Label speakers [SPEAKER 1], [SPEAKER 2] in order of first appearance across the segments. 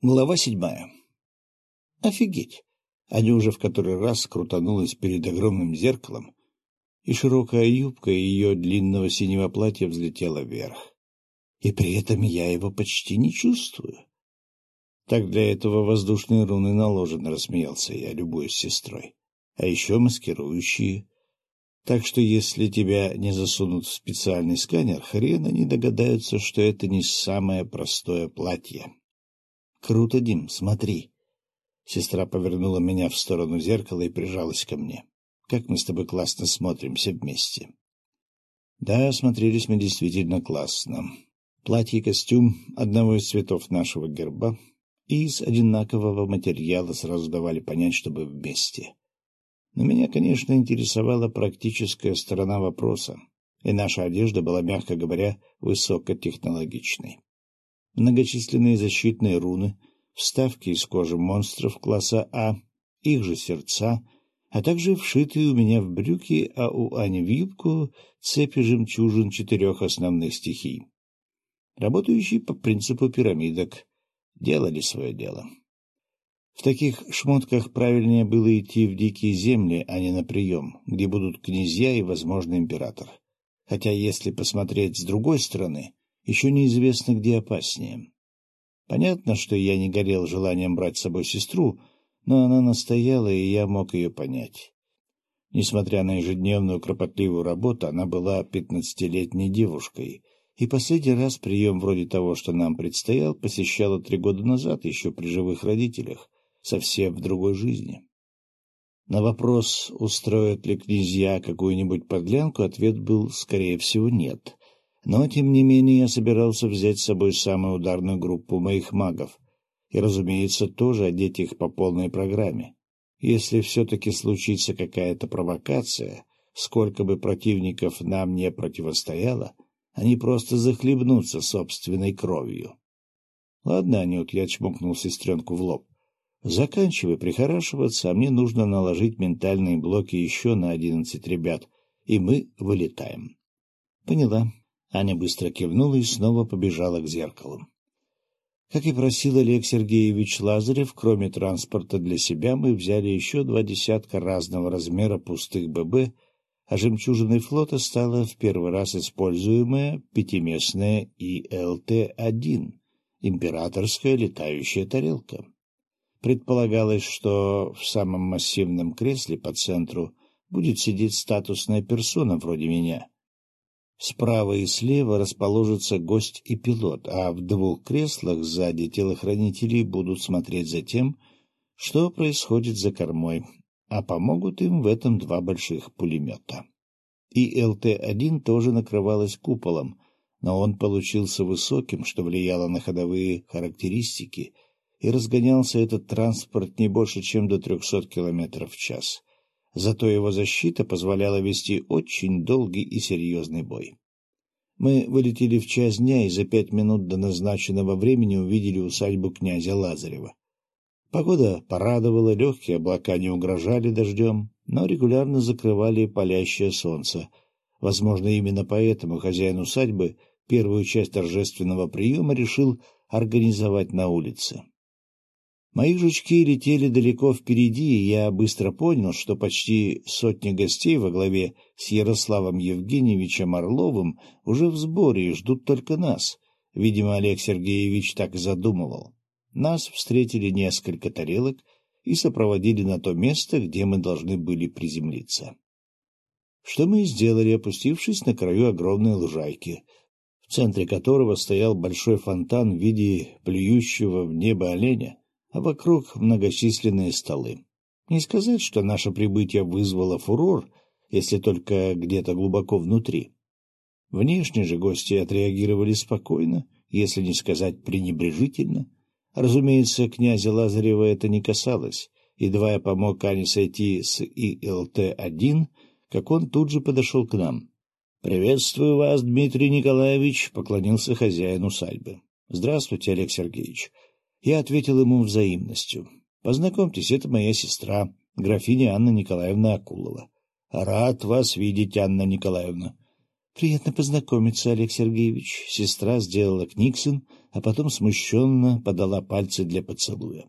[SPEAKER 1] Глава седьмая. Офигеть! Аня уже в который раз крутанулась перед огромным зеркалом, и широкая юбка ее длинного синего платья взлетела вверх. И при этом я его почти не чувствую. Так для этого воздушные руны наложены, рассмеялся я, любуясь сестрой. А еще маскирующие. Так что если тебя не засунут в специальный сканер, хрен они догадаются, что это не самое простое платье. — Круто, Дим, смотри. Сестра повернула меня в сторону зеркала и прижалась ко мне. Как мы с тобой классно смотримся вместе. Да, смотрелись мы действительно классно. Платье и костюм одного из цветов нашего герба и из одинакового материала сразу давали понять, чтобы вместе. Но меня, конечно, интересовала практическая сторона вопроса, и наша одежда была, мягко говоря, высокотехнологичной многочисленные защитные руны, вставки из кожи монстров класса А, их же сердца, а также вшитые у меня в брюки, а у Ани в юбку цепи жемчужин четырех основных стихий. Работающие по принципу пирамидок делали свое дело. В таких шмотках правильнее было идти в дикие земли, а не на прием, где будут князья и, возможно, император. Хотя, если посмотреть с другой стороны, еще неизвестно, где опаснее. Понятно, что я не горел желанием брать с собой сестру, но она настояла, и я мог ее понять. Несмотря на ежедневную кропотливую работу, она была пятнадцатилетней девушкой, и последний раз прием вроде того, что нам предстоял, посещала три года назад, еще при живых родителях, совсем в другой жизни. На вопрос, устроят ли князья какую-нибудь подлянку, ответ был, скорее всего, нет. Но, тем не менее, я собирался взять с собой самую ударную группу моих магов и, разумеется, тоже одеть их по полной программе. Если все-таки случится какая-то провокация, сколько бы противников нам не противостояло, они просто захлебнутся собственной кровью. — Ладно, Анют, я чмокнул сестренку в лоб. — Заканчивай прихорашиваться, а мне нужно наложить ментальные блоки еще на одиннадцать ребят, и мы вылетаем. — Поняла. Аня быстро кивнула и снова побежала к зеркалу. Как и просил Олег Сергеевич Лазарев, кроме транспорта для себя, мы взяли еще два десятка разного размера пустых ББ, а жемчужиной флота стала в первый раз используемая пятиместная ИЛТ-1, императорская летающая тарелка. Предполагалось, что в самом массивном кресле по центру будет сидеть статусная персона вроде меня — Справа и слева расположится гость и пилот, а в двух креслах сзади телохранители будут смотреть за тем, что происходит за кормой, а помогут им в этом два больших пулемета. И ЛТ-1 тоже накрывалась куполом, но он получился высоким, что влияло на ходовые характеристики, и разгонялся этот транспорт не больше, чем до 300 км в час зато его защита позволяла вести очень долгий и серьезный бой. Мы вылетели в час дня и за пять минут до назначенного времени увидели усадьбу князя Лазарева. Погода порадовала, легкие облака не угрожали дождем, но регулярно закрывали палящее солнце. Возможно, именно поэтому хозяин усадьбы первую часть торжественного приема решил организовать на улице. Мои жучки летели далеко впереди, и я быстро понял, что почти сотня гостей во главе с Ярославом Евгеньевичем Орловым уже в сборе и ждут только нас. Видимо, Олег Сергеевич так и задумывал. Нас встретили несколько тарелок и сопроводили на то место, где мы должны были приземлиться. Что мы и сделали, опустившись на краю огромной лужайки, в центре которого стоял большой фонтан в виде плюющего в небо оленя, а вокруг многочисленные столы. Не сказать, что наше прибытие вызвало фурор, если только где-то глубоко внутри. Внешне же гости отреагировали спокойно, если не сказать пренебрежительно. Разумеется, князя Лазарева это не касалось. Едва я помог Ане сойти с ИЛТ-1, как он тут же подошел к нам. — Приветствую вас, Дмитрий Николаевич, — поклонился хозяин усадьбы. — Здравствуйте, Олег Сергеевич. Я ответил ему взаимностью. «Познакомьтесь, это моя сестра, графиня Анна Николаевна Акулова». «Рад вас видеть, Анна Николаевна». Приятно познакомиться, Олег Сергеевич. Сестра сделала книксон, а потом смущенно подала пальцы для поцелуя.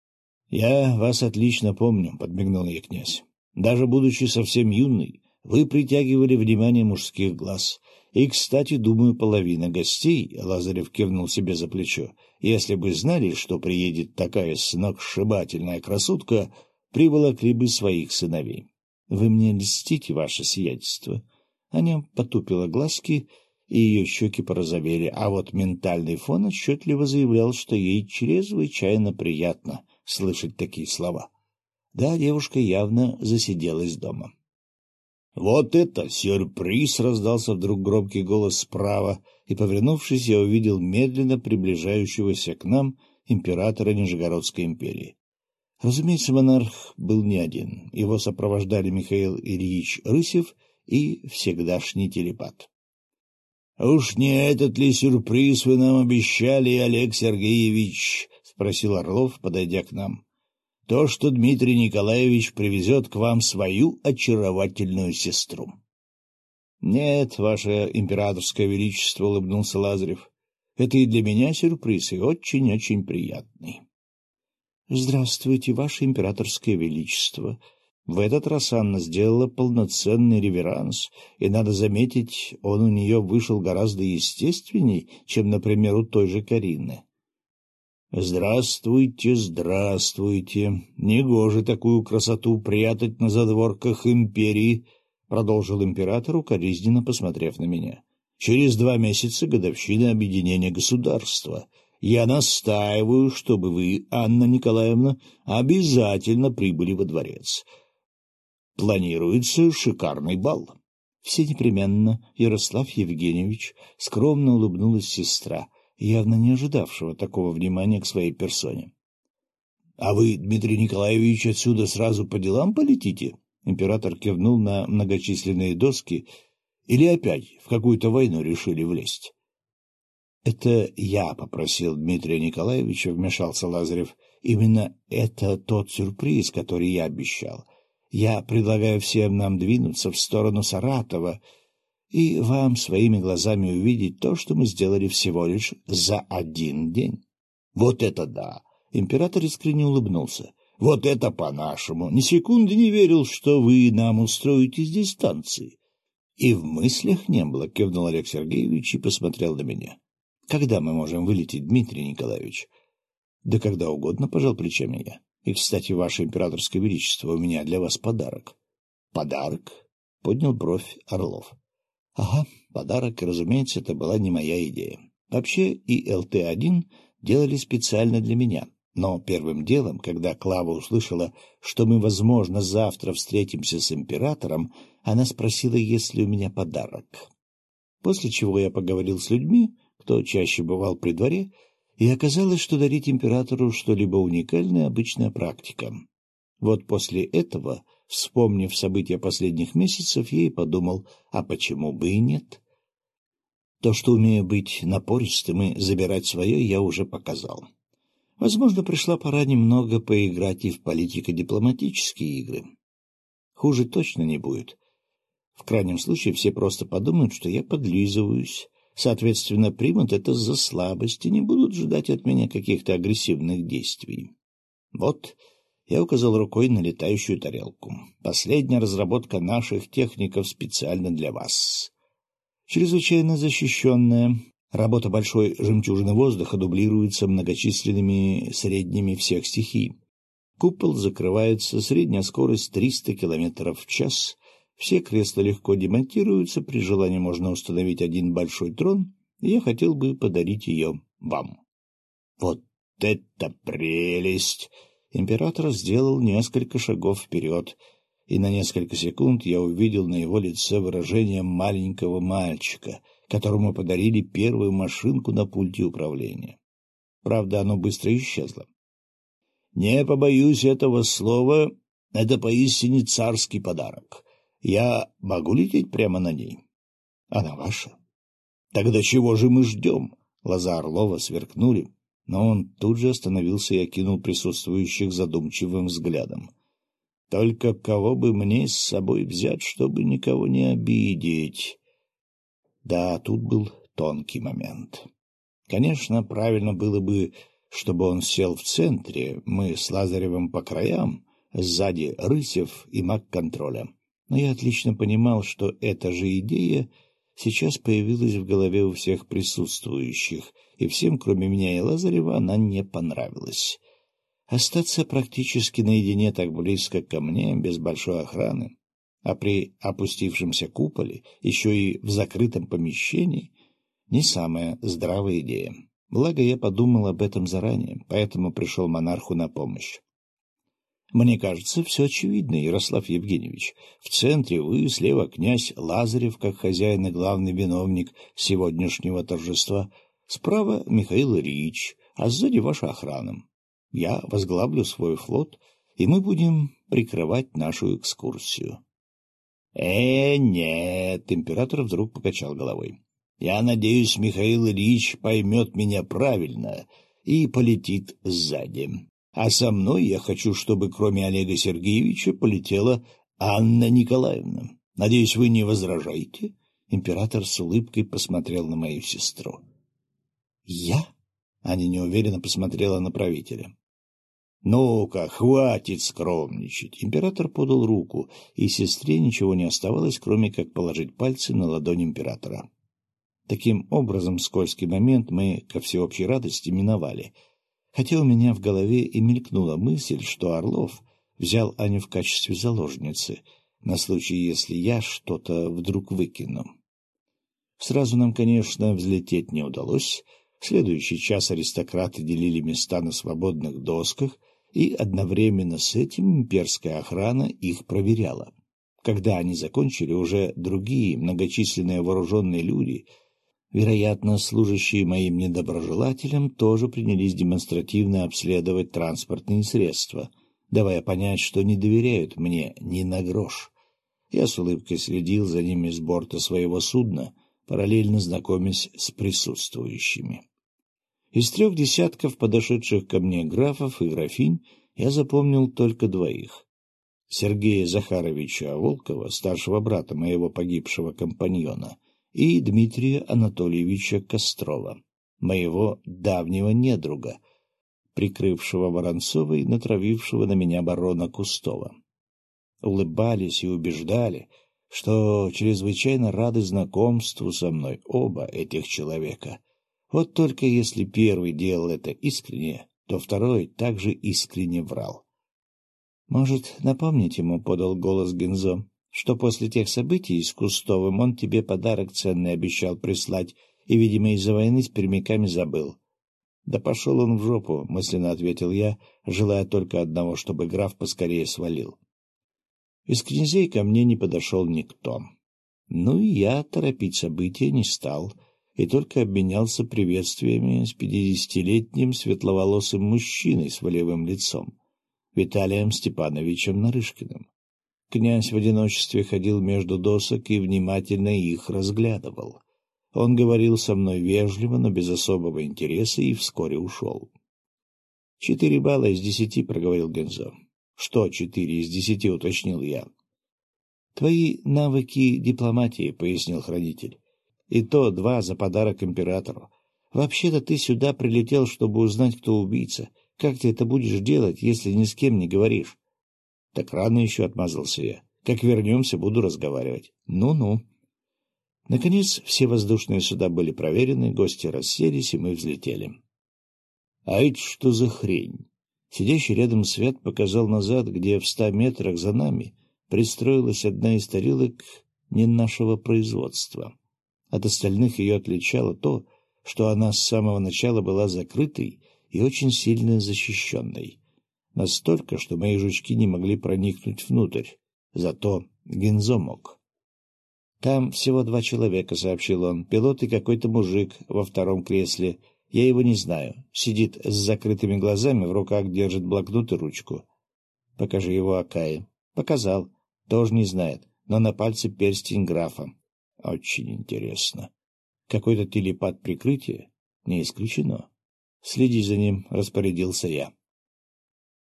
[SPEAKER 1] — Я вас отлично помню, — подмигнул ей князь. — Даже будучи совсем юной, вы притягивали внимание мужских глаз. И, кстати, думаю, половина гостей, — Лазарев кивнул себе за плечо, — если бы знали, что приедет такая сногсшибательная красотка, приволокли бы своих сыновей. Вы мне льстите, ваше сиятельство. Аня потупила глазки, и ее щеки порозовели, а вот ментальный фон отчетливо заявлял, что ей чрезвычайно приятно слышать такие слова. Да, девушка явно засиделась дома. — Вот это сюрприз! — раздался вдруг громкий голос справа, и, повернувшись, я увидел медленно приближающегося к нам императора Нижегородской империи. Разумеется, монарх был не один. Его сопровождали Михаил Ильич Рысев и всегдашний телепат. — Уж не этот ли сюрприз вы нам обещали, Олег Сергеевич? — спросил Орлов, подойдя к нам. — То, что Дмитрий Николаевич привезет к вам свою очаровательную сестру. — Нет, ваше императорское величество, — улыбнулся Лазарев. — Это и для меня сюрприз, и очень-очень приятный. — Здравствуйте, ваше императорское величество, в этот раз Анна сделала полноценный реверанс, и, надо заметить, он у нее вышел гораздо естественней, чем, например, у той же Карины. «Здравствуйте, здравствуйте! Негоже такую красоту прятать на задворках империи!» — продолжил император, укоризненно посмотрев на меня. «Через два месяца годовщина объединения государства. Я настаиваю, чтобы вы, Анна Николаевна, обязательно прибыли во дворец. Планируется шикарный бал. Все непременно, Ярослав Евгеньевич, скромно улыбнулась сестра, явно не ожидавшего такого внимания к своей персоне. — А вы, Дмитрий Николаевич, отсюда сразу по делам полетите? Император кивнул на многочисленные доски. Или опять в какую-то войну решили влезть? — Это я попросил Дмитрия Николаевича, — вмешался Лазарев. — Именно это тот сюрприз, который я обещал. Я предлагаю всем нам двинуться в сторону Саратова и вам своими глазами увидеть то, что мы сделали всего лишь за один день. Вот это да! Император искренне улыбнулся. Вот это по-нашему! Ни секунды не верил, что вы нам устроите здесь станции. И в мыслях не было, кивнул Олег Сергеевич и посмотрел на меня. Когда мы можем вылететь, Дмитрий Николаевич? Да когда угодно, пожал плечами я. И, кстати, ваше императорское величество, у меня для вас подарок. — Подарок? — поднял бровь Орлов. — Ага, подарок, разумеется, это была не моя идея. Вообще и ЛТ-1 делали специально для меня. Но первым делом, когда Клава услышала, что мы, возможно, завтра встретимся с императором, она спросила, есть ли у меня подарок. После чего я поговорил с людьми, кто чаще бывал при дворе, и оказалось, что дарить императору что-либо уникальное — обычная практика. Вот после этого, вспомнив события последних месяцев, я и подумал, а почему бы и нет? То, что умею быть напористым и забирать свое, я уже показал. Возможно, пришла пора немного поиграть и в политико-дипломатические игры. Хуже точно не будет. В крайнем случае все просто подумают, что я подлизываюсь, Соответственно, примут это за слабость и не будут ждать от меня каких-то агрессивных действий. Вот я указал рукой на летающую тарелку. Последняя разработка наших техников специально для вас. Чрезвычайно защищенная. Работа большой жемчужины воздуха дублируется многочисленными средними всех стихий. Купол закрывается, средняя скорость 300 км в час, все кресла легко демонтируются, при желании можно установить один большой трон, я хотел бы подарить ее вам. Вот это прелесть! Император сделал несколько шагов вперед, и на несколько секунд я увидел на его лице выражение маленького мальчика, которому подарили первую машинку на пульте управления. Правда, оно быстро исчезло. Не побоюсь этого слова, это поистине царский подарок. Я могу лететь прямо на ней? Она ваша. Тогда чего же мы ждем? Глаза Орлова сверкнули, но он тут же остановился и окинул присутствующих задумчивым взглядом. Только кого бы мне с собой взять, чтобы никого не обидеть? Да, тут был тонкий момент. Конечно, правильно было бы, чтобы он сел в центре, мы с Лазаревым по краям, сзади Рысев и маг контроля. Но я отлично понимал, что эта же идея сейчас появилась в голове у всех присутствующих, и всем, кроме меня и Лазарева, она не понравилась. Остаться практически наедине так близко ко мне, без большой охраны, а при опустившемся куполе, еще и в закрытом помещении, не самая здравая идея. Благо, я подумал об этом заранее, поэтому пришел монарху на помощь. Мне кажется, все очевидно, Ярослав Евгеньевич. В центре вы, слева князь Лазарев, как хозяин и главный виновник сегодняшнего торжества, справа Михаил Ильич, а сзади ваша охрана. Я возглавлю свой флот, и мы будем прикрывать нашу экскурсию. «Э, нет!» — император вдруг покачал головой. «Я надеюсь, Михаил Ильич поймет меня правильно и полетит сзади. А со мной я хочу, чтобы кроме Олега Сергеевича полетела Анна Николаевна. Надеюсь, вы не возражаете?» Император с улыбкой посмотрел на мою сестру. «Я?» — Аня неуверенно посмотрела на правителя. «Ну-ка, хватит скромничать!» Император подал руку, и сестре ничего не оставалось, кроме как положить пальцы на ладонь императора. Таким образом, скользкий момент мы, ко всеобщей радости, миновали. Хотя у меня в голове и мелькнула мысль, что Орлов взял Аню в качестве заложницы, на случай, если я что-то вдруг выкину. Сразу нам, конечно, взлететь не удалось. В следующий час аристократы делили места на свободных досках — и одновременно с этим имперская охрана их проверяла. Когда они закончили, уже другие многочисленные вооруженные люди, вероятно, служащие моим недоброжелателям, тоже принялись демонстративно обследовать транспортные средства, давая понять, что не доверяют мне ни на грош. Я с улыбкой следил за ними с борта своего судна, параллельно знакомясь с присутствующими. Из трех десятков подошедших ко мне графов и графинь я запомнил только двоих. Сергея Захаровича Волкова, старшего брата моего погибшего компаньона, и Дмитрия Анатольевича Кострова, моего давнего недруга, прикрывшего Воронцова и натравившего на меня барона Кустова. Улыбались и убеждали, что чрезвычайно рады знакомству со мной оба этих человека — вот только если первый делал это искренне, то второй также искренне врал. «Может, напомнить ему, — подал голос Гензо, — что после тех событий с Кустовым он тебе подарок ценный обещал прислать и, видимо, из-за войны с пермяками забыл». «Да пошел он в жопу», — мысленно ответил я, желая только одного, чтобы граф поскорее свалил. Из князей ко мне не подошел никто. Ну и я торопить события не стал — и только обменялся приветствиями с пятидесятилетним светловолосым мужчиной с волевым лицом, Виталием Степановичем Нарышкиным. Князь в одиночестве ходил между досок и внимательно их разглядывал. Он говорил со мной вежливо, но без особого интереса, и вскоре ушел. — Четыре балла из десяти, — проговорил Гензо. — Что четыре из десяти, — уточнил я. — Твои навыки дипломатии, — пояснил хранитель. И то два за подарок императору. Вообще-то ты сюда прилетел, чтобы узнать, кто убийца. Как ты это будешь делать, если ни с кем не говоришь? Так рано еще отмазался я. Как вернемся, буду разговаривать. Ну-ну. Наконец, все воздушные суда были проверены, гости расселись, и мы взлетели. А это что за хрень? Сидящий рядом Свят показал назад, где в ста метрах за нами пристроилась одна из тарелок не нашего производства. От остальных ее отличало то, что она с самого начала была закрытой и очень сильно защищенной. Настолько, что мои жучки не могли проникнуть внутрь. Зато Гензо мог. «Там всего два человека», — сообщил он. «Пилот и какой-то мужик во втором кресле. Я его не знаю. Сидит с закрытыми глазами, в руках держит блокнот и ручку. Покажи его Акае». «Показал. Тоже не знает, но на пальце перстень графа. Очень интересно. Какой-то телепат прикрытия? Не исключено. Следи за ним, распорядился я.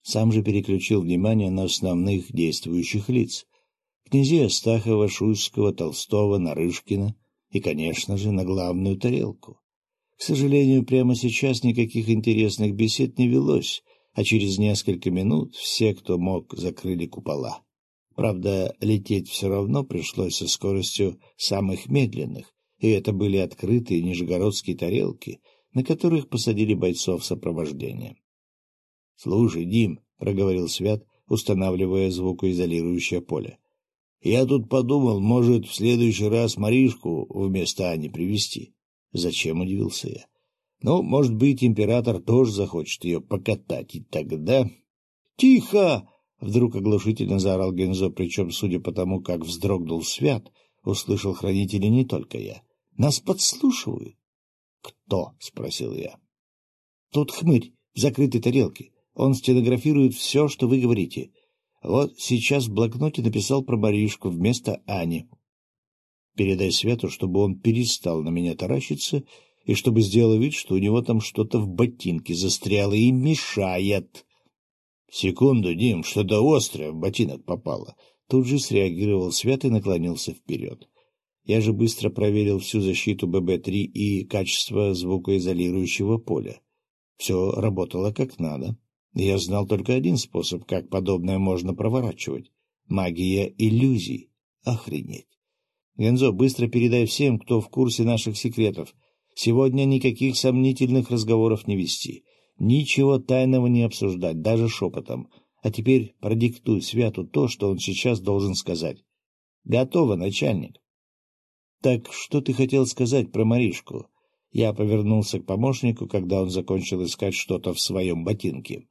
[SPEAKER 1] Сам же переключил внимание на основных действующих лиц. Князей Астахова, Шуйского, Толстого, Нарышкина и, конечно же, на главную тарелку. К сожалению, прямо сейчас никаких интересных бесед не велось, а через несколько минут все, кто мог, закрыли купола. Правда, лететь все равно пришлось со скоростью самых медленных, и это были открытые нижегородские тарелки, на которых посадили бойцов сопровождения. — Слушай, Дим, — проговорил Свят, устанавливая звукоизолирующее поле, — я тут подумал, может, в следующий раз Маришку вместо Ани привести. Зачем, удивился я. Ну, может быть, император тоже захочет ее покатать, и тогда... — Тихо! — вдруг оглушительно заорал Гензо, причем, судя по тому, как вздрогнул Свят, услышал хранители не только я. — Нас подслушивают. — Кто? — спросил я. — Тот хмырь в закрытой тарелке. Он стенографирует все, что вы говорите. Вот сейчас в блокноте написал про Маришку вместо Ани. Передай Свету, чтобы он перестал на меня таращиться и чтобы сделал вид, что у него там что-то в ботинке застряло и мешает. — Секунду, Дим, что-то острое в ботинок попало. Тут же среагировал Свят и наклонился вперед. Я же быстро проверил всю защиту ББ-3 и качество звукоизолирующего поля. Все работало как надо. Я знал только один способ, как подобное можно проворачивать. Магия иллюзий. Охренеть. Гензо, быстро передай всем, кто в курсе наших секретов. Сегодня никаких сомнительных разговоров не вести. Ничего тайного не обсуждать, даже шепотом. А теперь продиктуй Святу то, что он сейчас должен сказать. Готово, начальник. Так что ты хотел сказать про Маришку? Я повернулся к помощнику, когда он закончил искать что-то в своем ботинке.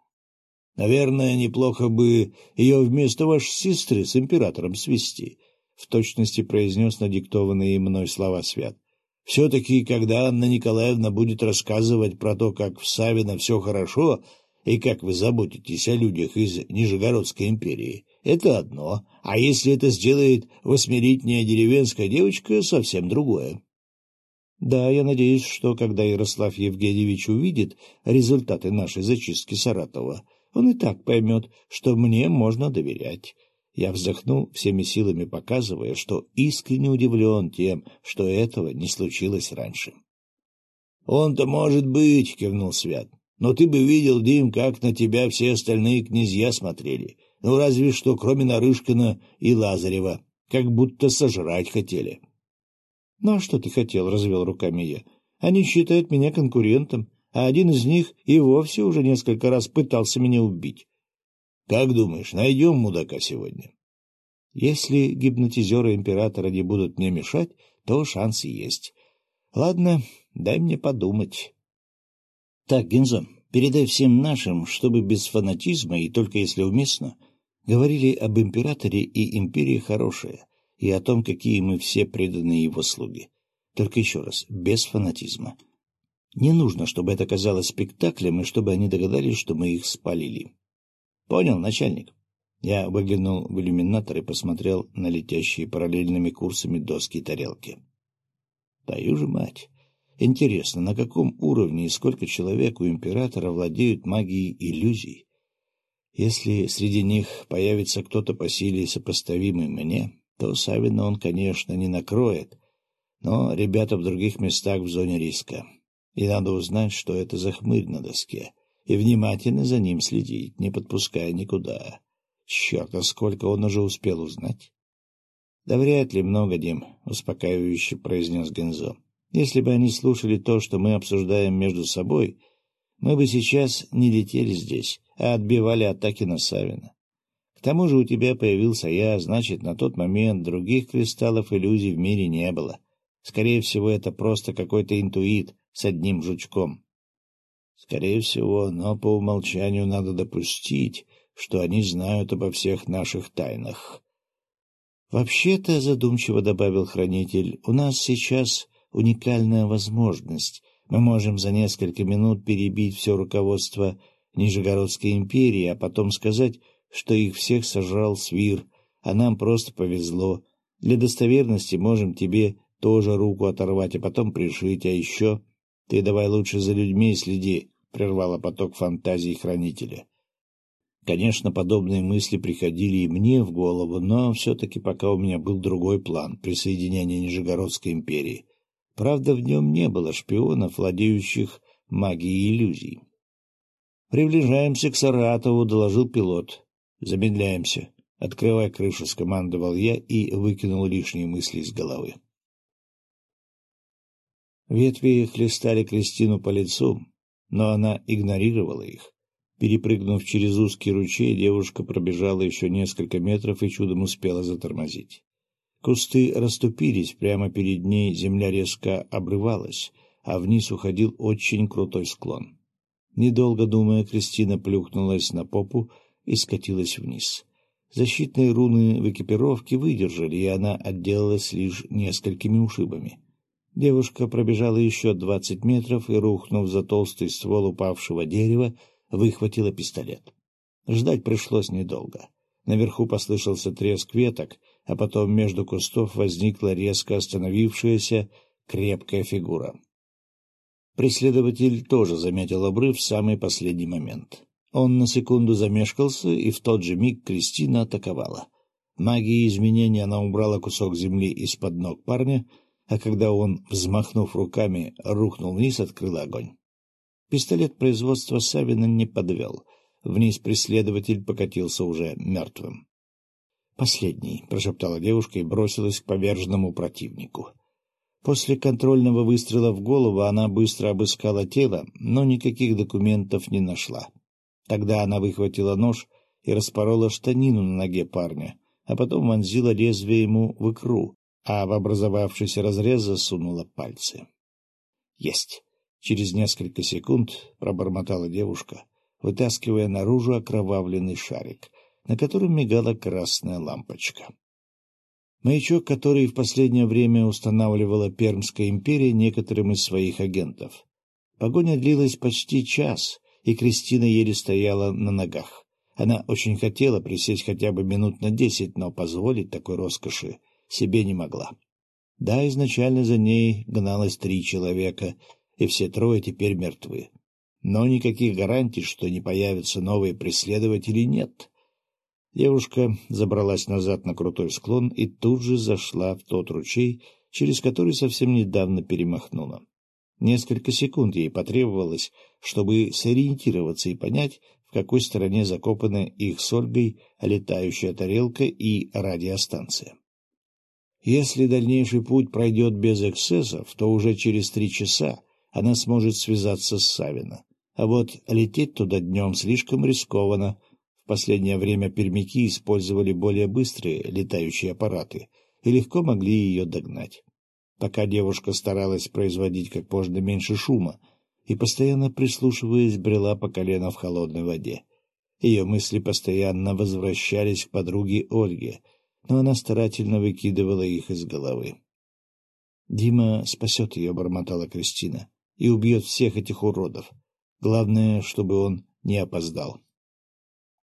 [SPEAKER 1] Наверное, неплохо бы ее вместо вашей сестры с императором свести в точности произнес надиктованные мной слова Свят. Все-таки, когда Анна Николаевна будет рассказывать про то, как в Савино все хорошо и как вы заботитесь о людях из Нижегородской империи, это одно, а если это сделает восьмилетняя деревенская девочка, совсем другое. Да, я надеюсь, что когда Ярослав Евгеньевич увидит результаты нашей зачистки Саратова, он и так поймет, что мне можно доверять. Я вздохнул, всеми силами показывая, что искренне удивлен тем, что этого не случилось раньше. — Он-то может быть, — кивнул Свят. — Но ты бы видел, Дим, как на тебя все остальные князья смотрели. Ну, разве что, кроме Нарышкина и Лазарева. Как будто сожрать хотели. — Ну, а что ты хотел? — развел руками я. — Они считают меня конкурентом, а один из них и вовсе уже несколько раз пытался меня убить. Как думаешь, найдем мудака сегодня? Если гипнотизеры императора не будут мне мешать, то шанс есть. Ладно, дай мне подумать. Так, Гензо, передай всем нашим, чтобы без фанатизма и только если уместно, говорили об императоре и империи хорошее, и о том, какие мы все преданные его слуги. Только еще раз, без фанатизма. Не нужно, чтобы это казалось спектаклем, и чтобы они догадались, что мы их спалили. — Понял, начальник. Я выглянул в иллюминатор и посмотрел на летящие параллельными курсами доски и тарелки. Твою же мать! Интересно, на каком уровне и сколько человек у императора владеют магией иллюзий? Если среди них появится кто-то по силе, сопоставимый мне, то Савина он, конечно, не накроет, но ребята в других местах в зоне риска. И надо узнать, что это за хмырь на доске и внимательно за ним следить, не подпуская никуда. Черт, а сколько он уже успел узнать? — Да вряд ли много, Дим, — успокаивающе произнес Гензо. — Если бы они слушали то, что мы обсуждаем между собой, мы бы сейчас не летели здесь, а отбивали атаки на Савина. К тому же у тебя появился я, значит, на тот момент других кристаллов иллюзий в мире не было. Скорее всего, это просто какой-то интуит с одним жучком. Скорее всего, но по умолчанию надо допустить, что они знают обо всех наших тайнах. «Вообще-то», — задумчиво добавил хранитель, — «у нас сейчас уникальная возможность. Мы можем за несколько минут перебить все руководство Нижегородской империи, а потом сказать, что их всех сожрал свир, а нам просто повезло. Для достоверности можем тебе тоже руку оторвать, а потом пришить, а еще — Ты давай лучше за людьми следи, — прервала поток фантазий хранителя. Конечно, подобные мысли приходили и мне в голову, но все-таки пока у меня был другой план — присоединения Нижегородской империи. Правда, в нем не было шпионов, владеющих магией иллюзий. «Приближаемся к Саратову», — доложил пилот. «Замедляемся. Открывай крышу», — скомандовал я и выкинул лишние мысли из головы. Ветви хлестали Кристину по лицу, но она игнорировала их. Перепрыгнув через узкий ручей, девушка пробежала еще несколько метров и чудом успела затормозить. Кусты расступились, прямо перед ней земля резко обрывалась, а вниз уходил очень крутой склон. Недолго думая, Кристина плюхнулась на попу и скатилась вниз. Защитные руны в экипировке выдержали, и она отделалась лишь несколькими ушибами. Девушка пробежала еще двадцать метров и, рухнув за толстый ствол упавшего дерева, выхватила пистолет. Ждать пришлось недолго. Наверху послышался треск веток, а потом между кустов возникла резко остановившаяся крепкая фигура. Преследователь тоже заметил обрыв в самый последний момент. Он на секунду замешкался, и в тот же миг Кристина атаковала. Магией изменения она убрала кусок земли из-под ног парня, а когда он, взмахнув руками, рухнул вниз, открыла огонь. Пистолет производства Савина не подвел. Вниз преследователь покатился уже мертвым. «Последний», — прошептала девушка и бросилась к поверженному противнику. После контрольного выстрела в голову она быстро обыскала тело, но никаких документов не нашла. Тогда она выхватила нож и распорола штанину на ноге парня, а потом вонзила лезвие ему в икру, а в образовавшийся разрез засунула пальцы. «Есть!» Через несколько секунд пробормотала девушка, вытаскивая наружу окровавленный шарик, на котором мигала красная лампочка. Маячок, который в последнее время устанавливала Пермская империя некоторым из своих агентов. Погоня длилась почти час, и Кристина еле стояла на ногах. Она очень хотела присесть хотя бы минут на десять, но позволить такой роскоши себе не могла. Да, изначально за ней гналось три человека, и все трое теперь мертвы. Но никаких гарантий, что не появятся новые преследователи, нет. Девушка забралась назад на крутой склон и тут же зашла в тот ручей, через который совсем недавно перемахнула. Несколько секунд ей потребовалось, чтобы сориентироваться и понять, в какой стороне закопаны их с Ольгой летающая тарелка и радиостанция. Если дальнейший путь пройдет без эксцессов, то уже через три часа она сможет связаться с Савино. А вот лететь туда днем слишком рискованно, последнее время пермяки использовали более быстрые летающие аппараты и легко могли ее догнать. Пока девушка старалась производить как можно меньше шума и, постоянно прислушиваясь, брела по колено в холодной воде. Ее мысли постоянно возвращались к подруге Ольге, но она старательно выкидывала их из головы. «Дима спасет ее», — бормотала Кристина, — «и убьет всех этих уродов. Главное, чтобы он не опоздал».